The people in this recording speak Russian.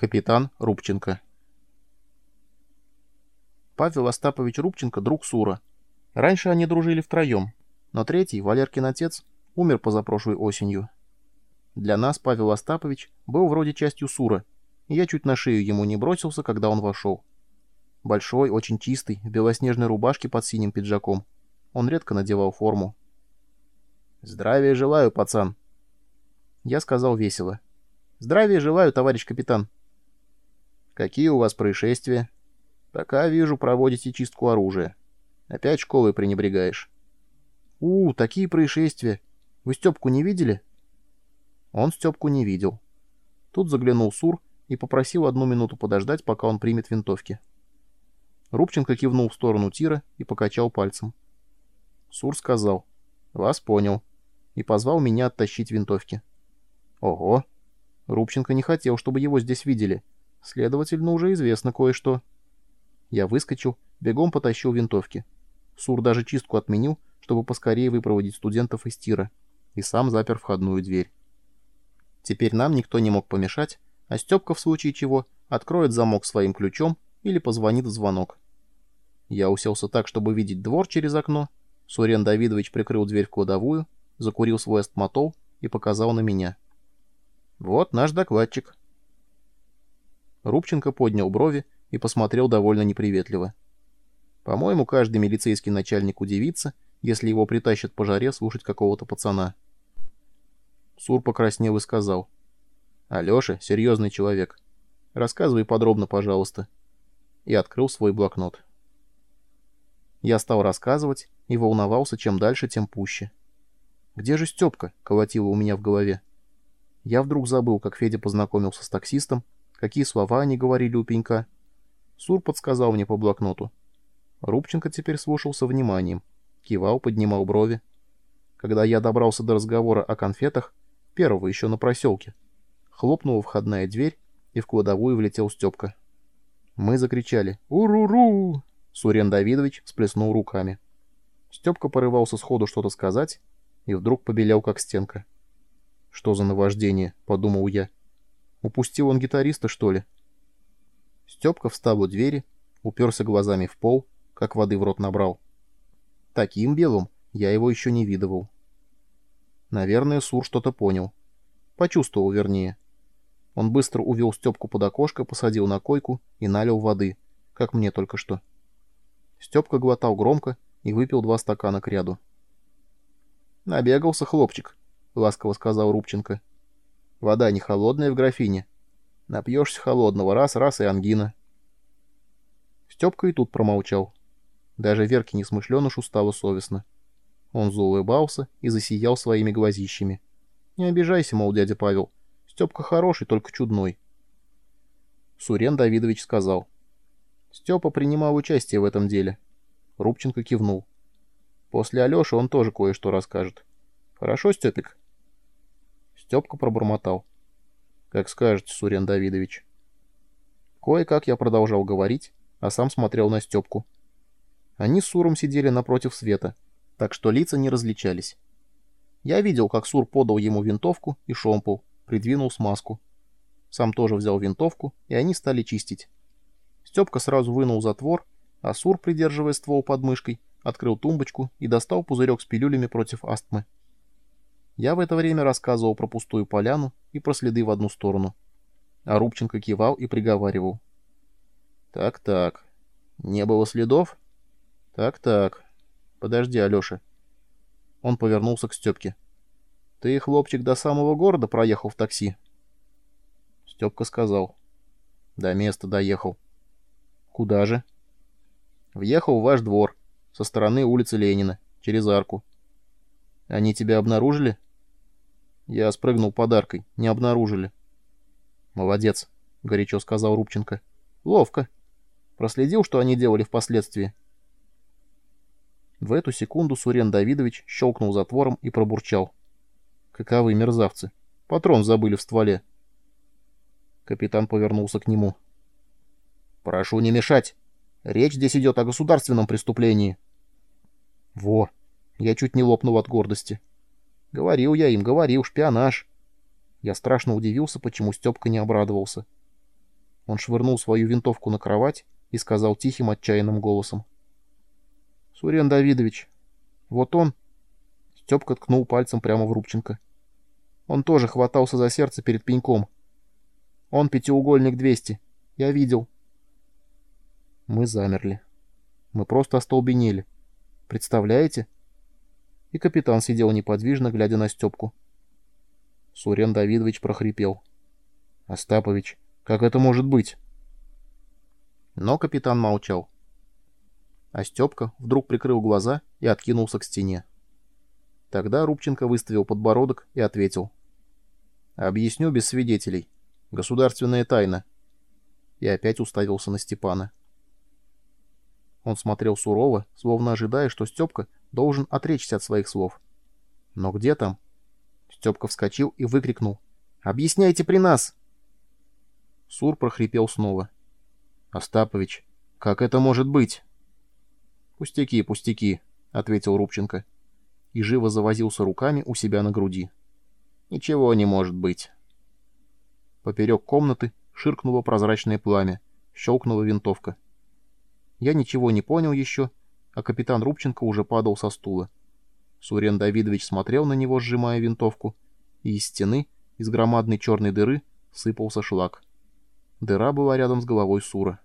Капитан Рубченко. Павел Остапович Рубченко — друг Сура. Раньше они дружили втроем, но третий, Валеркин отец, умер позапрошлой осенью. Для нас Павел Остапович был вроде частью Сура, и я чуть на шею ему не бросился, когда он вошел. Большой, очень чистый, в белоснежной рубашке под синим пиджаком. Он редко надевал форму. «Здравия желаю, пацан!» Я сказал весело. «Здравия желаю, товарищ капитан!» Какие у вас происшествия? Пока вижу, проводите чистку оружия. Опять школой пренебрегаешь. У, такие происшествия. Вы Степку не видели? Он Степку не видел. Тут заглянул Сур и попросил одну минуту подождать, пока он примет винтовки. Рубченко кивнул в сторону тира и покачал пальцем. Сур сказал «Вас понял» и позвал меня оттащить винтовки. Ого! Рубченко не хотел, чтобы его здесь видели — Следовательно, уже известно кое-что. Я выскочил, бегом потащил винтовки. Сур даже чистку отменил, чтобы поскорее выпроводить студентов из тира, и сам запер входную дверь. Теперь нам никто не мог помешать, а Степка, в случае чего, откроет замок своим ключом или позвонит в звонок. Я уселся так, чтобы видеть двор через окно. Сурен Давидович прикрыл дверь в кладовую, закурил свой астматол и показал на меня. «Вот наш докладчик», Рубченко поднял брови и посмотрел довольно неприветливо. По-моему, каждый милицейский начальник удивится, если его притащат по жаре слушать какого-то пацана. Сур покраснел и сказал. «Алеша — серьезный человек. Рассказывай подробно, пожалуйста». И открыл свой блокнот. Я стал рассказывать и волновался, чем дальше, тем пуще. «Где же Степка?» — колотило у меня в голове. Я вдруг забыл, как Федя познакомился с таксистом, какие слова они говорили у пенька. Сур подсказал мне по блокноту. Рубченко теперь слушался вниманием, кивал, поднимал брови. Когда я добрался до разговора о конфетах, первого еще на проселке, хлопнула входная дверь, и в кладовую влетел Степка. Мы закричали «Уру-ру!» Сурен Давидович всплеснул руками. Степка порывался сходу что-то сказать и вдруг побелел, как стенка. «Что за наваждение?» — подумал я. Упустил он гитариста, что ли? Степка встал у двери, уперся глазами в пол, как воды в рот набрал. Таким белым я его еще не видывал. Наверное, Сур что-то понял. Почувствовал, вернее. Он быстро увел Степку под окошко, посадил на койку и налил воды, как мне только что. Степка глотал громко и выпил два стакана к ряду. «Набегался хлопчик», — ласково сказал Рубченко. Вода не холодная в графине. Напьешься холодного раз-раз и ангина. Степка и тут промолчал. Даже Верке несмышленышу стало совестно. Он заулыбался и засиял своими глазищами. «Не обижайся, мол, дядя Павел. Степка хороший, только чудной». Сурен Давидович сказал. Степа принимал участие в этом деле. Рубченко кивнул. После Алеши он тоже кое-что расскажет. Хорошо, Степик? Степка пробормотал. «Как скажете, Сурен Давидович». Кое-как я продолжал говорить, а сам смотрел на Степку. Они с Суром сидели напротив света, так что лица не различались. Я видел, как Сур подал ему винтовку и шомпол, придвинул смазку. Сам тоже взял винтовку, и они стали чистить. Степка сразу вынул затвор, а Сур, придерживая ствол под мышкой, открыл тумбочку и достал пузырек с пилюлями против астмы. Я в это время рассказывал про пустую поляну и про следы в одну сторону. А Рубченко кивал и приговаривал. «Так-так. Не было следов? Так-так. Подожди, Алеша». Он повернулся к Степке. «Ты, хлопчик, до самого города проехал в такси?» Степка сказал. «До места доехал». «Куда же?» «Въехал в ваш двор, со стороны улицы Ленина, через арку». «Они тебя обнаружили?» Я спрыгнул подаркой, не обнаружили. «Молодец», — горячо сказал Рубченко. «Ловко. Проследил, что они делали впоследствии». В эту секунду Сурен Давидович щелкнул затвором и пробурчал. «Каковы мерзавцы! Патрон забыли в стволе!» Капитан повернулся к нему. «Прошу не мешать! Речь здесь идет о государственном преступлении!» «Во!» Я чуть не лопнул от гордости. Говорил я им, говорил, шпионаж. Я страшно удивился, почему Степка не обрадовался. Он швырнул свою винтовку на кровать и сказал тихим, отчаянным голосом. «Сурен Давидович, вот он...» Степка ткнул пальцем прямо в Рубченко. Он тоже хватался за сердце перед пеньком. Он пятиугольник 200. Я видел. Мы замерли. Мы просто остолбенели. Представляете? И капитан сидел неподвижно, глядя на Степку. Сурен Давидович прохрипел. «Остапович, как это может быть?» Но капитан молчал. А Степка вдруг прикрыл глаза и откинулся к стене. Тогда Рубченко выставил подбородок и ответил. «Объясню без свидетелей. Государственная тайна». И опять уставился на Степана. Он смотрел сурово, словно ожидая, что Степка должен отречься от своих слов. Но где там? Степка вскочил и выкрикнул. «Объясняйте при нас!» Сур прохрипел снова. «Остапович, как это может быть?» «Пустяки, пустяки», — ответил Рубченко. И живо завозился руками у себя на груди. «Ничего не может быть». Поперек комнаты ширкнуло прозрачное пламя, щелкнула винтовка. Я ничего не понял еще, а капитан Рубченко уже падал со стула. Сурен Давидович смотрел на него, сжимая винтовку, и из стены, из громадной черной дыры, сыпался шлак. Дыра была рядом с головой Сура.